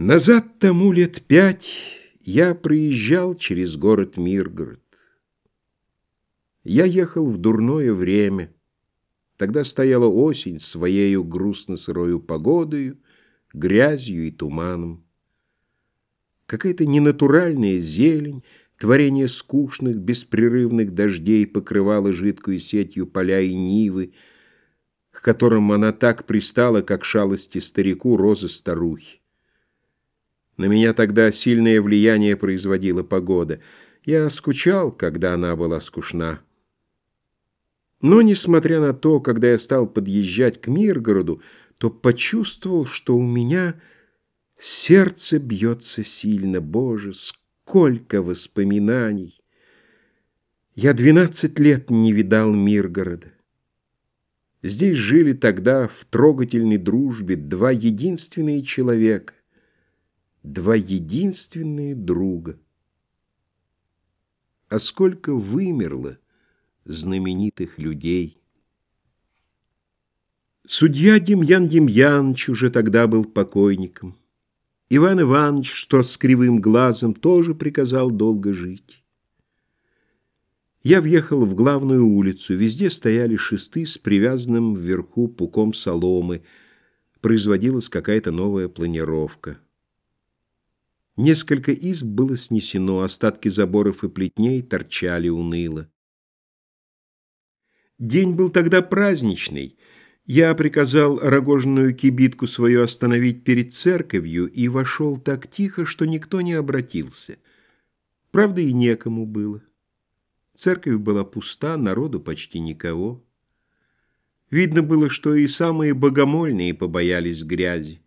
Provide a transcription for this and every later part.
Назад тому лет пять я проезжал через город Миргород. Я ехал в дурное время. Тогда стояла осень своею грустно-сырою погодою, грязью и туманом. Какая-то ненатуральная зелень, творение скучных, беспрерывных дождей покрывала жидкую сетью поля и нивы, к которым она так пристала, как шалости старику розы старухи. На меня тогда сильное влияние производила погода. Я скучал, когда она была скучна. Но, несмотря на то, когда я стал подъезжать к Миргороду, то почувствовал, что у меня сердце бьется сильно. Боже, сколько воспоминаний! Я двенадцать лет не видал Миргорода. Здесь жили тогда в трогательной дружбе два единственные человека два единственные друга. А сколько вымерло знаменитых людей. Судья Демьян Демьянович уже тогда был покойником. Иван Иванович, что с кривым глазом, тоже приказал долго жить. Я въехал в главную улицу. Везде стояли шесты с привязанным вверху пуком соломы. Производилась какая-то новая планировка. Несколько изб было снесено, остатки заборов и плетней торчали уныло. День был тогда праздничный. Я приказал рогожную кибитку свою остановить перед церковью и вошел так тихо, что никто не обратился. Правда, и некому было. Церковь была пуста, народу почти никого. Видно было, что и самые богомольные побоялись грязи.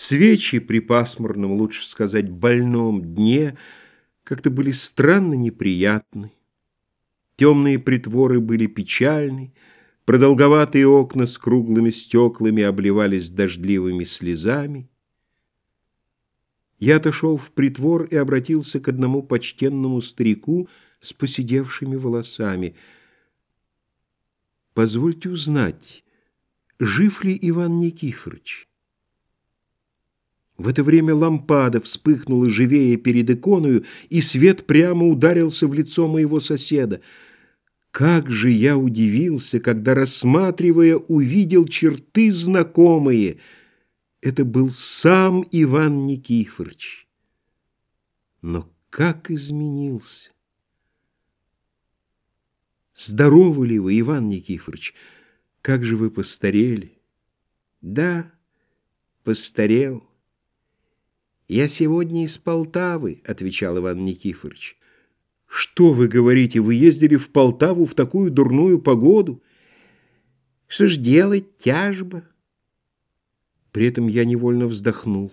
Свечи при пасмурном, лучше сказать, больном дне как-то были странно неприятны. Темные притворы были печальны, продолговатые окна с круглыми стеклами обливались дождливыми слезами. Я отошел в притвор и обратился к одному почтенному старику с поседевшими волосами. «Позвольте узнать, жив ли Иван Никифорович?» В это время лампада вспыхнула живее перед иконою, и свет прямо ударился в лицо моего соседа. Как же я удивился, когда, рассматривая, увидел черты знакомые. Это был сам Иван Никифорович. Но как изменился! Здоровы ли вы, Иван Никифорович? Как же вы постарели? Да, постарел. «Я сегодня из Полтавы», — отвечал Иван Никифорович. «Что вы говорите, вы ездили в Полтаву в такую дурную погоду?» «Что ж делать, тяжба?» При этом я невольно вздохнул.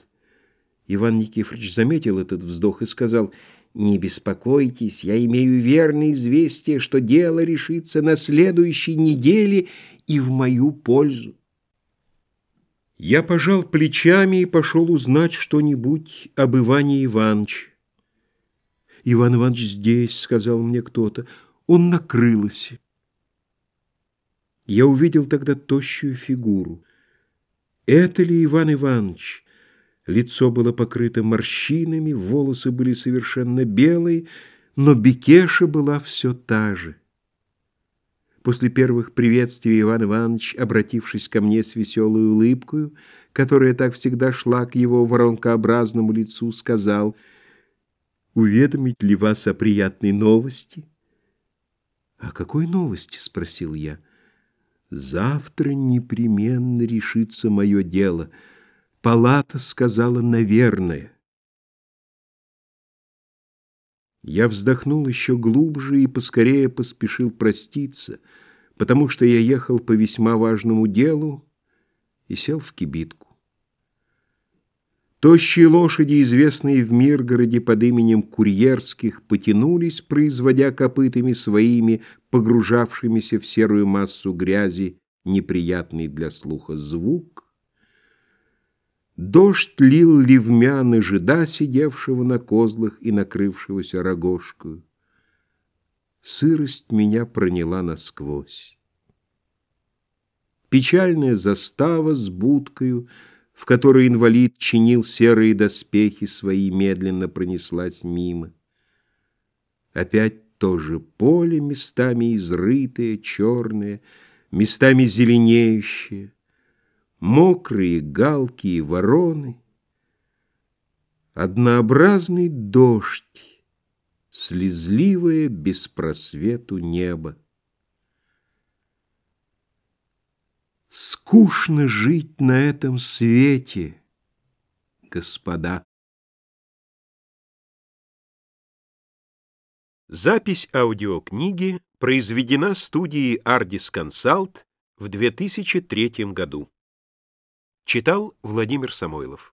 Иван Никифорович заметил этот вздох и сказал, «Не беспокойтесь, я имею верное известие, что дело решится на следующей неделе и в мою пользу». Я пожал плечами и пошел узнать что-нибудь об Иване Ивановиче. «Иван Иванович здесь», — сказал мне кто-то, — «он на крылосе». Я увидел тогда тощую фигуру. Это ли Иван Иванович? Лицо было покрыто морщинами, волосы были совершенно белые, но Бекеша была все та же. После первых приветствий Иван Иванович, обратившись ко мне с веселой улыбкой, которая так всегда шла к его воронкообразному лицу, сказал «Уведомить ли вас о приятной новости?» «О какой новости?» — спросил я. «Завтра непременно решится мое дело. Палата сказала «наверное». Я вздохнул еще глубже и поскорее поспешил проститься, потому что я ехал по весьма важному делу и сел в кибитку. Тощие лошади, известные в Миргороде под именем Курьерских, потянулись, производя копытами своими, погружавшимися в серую массу грязи, неприятный для слуха звук, Дождь лил ливмя на жида, сидевшего на козлах и накрывшегося рогожкою. Сырость меня проняла насквозь. Печальная застава с будкою в которой инвалид чинил серые доспехи свои, медленно пронеслась мимо. Опять тоже поле, местами изрытое, черное, местами зеленеющее, мокрые галки и вороны, однообразный дождь, слезливое беспросвету небо. Скучно жить на этом свете, господа. Запись аудиокниги произведена студией Ardis Consult в 2003 году. Читал Владимир Самойлов.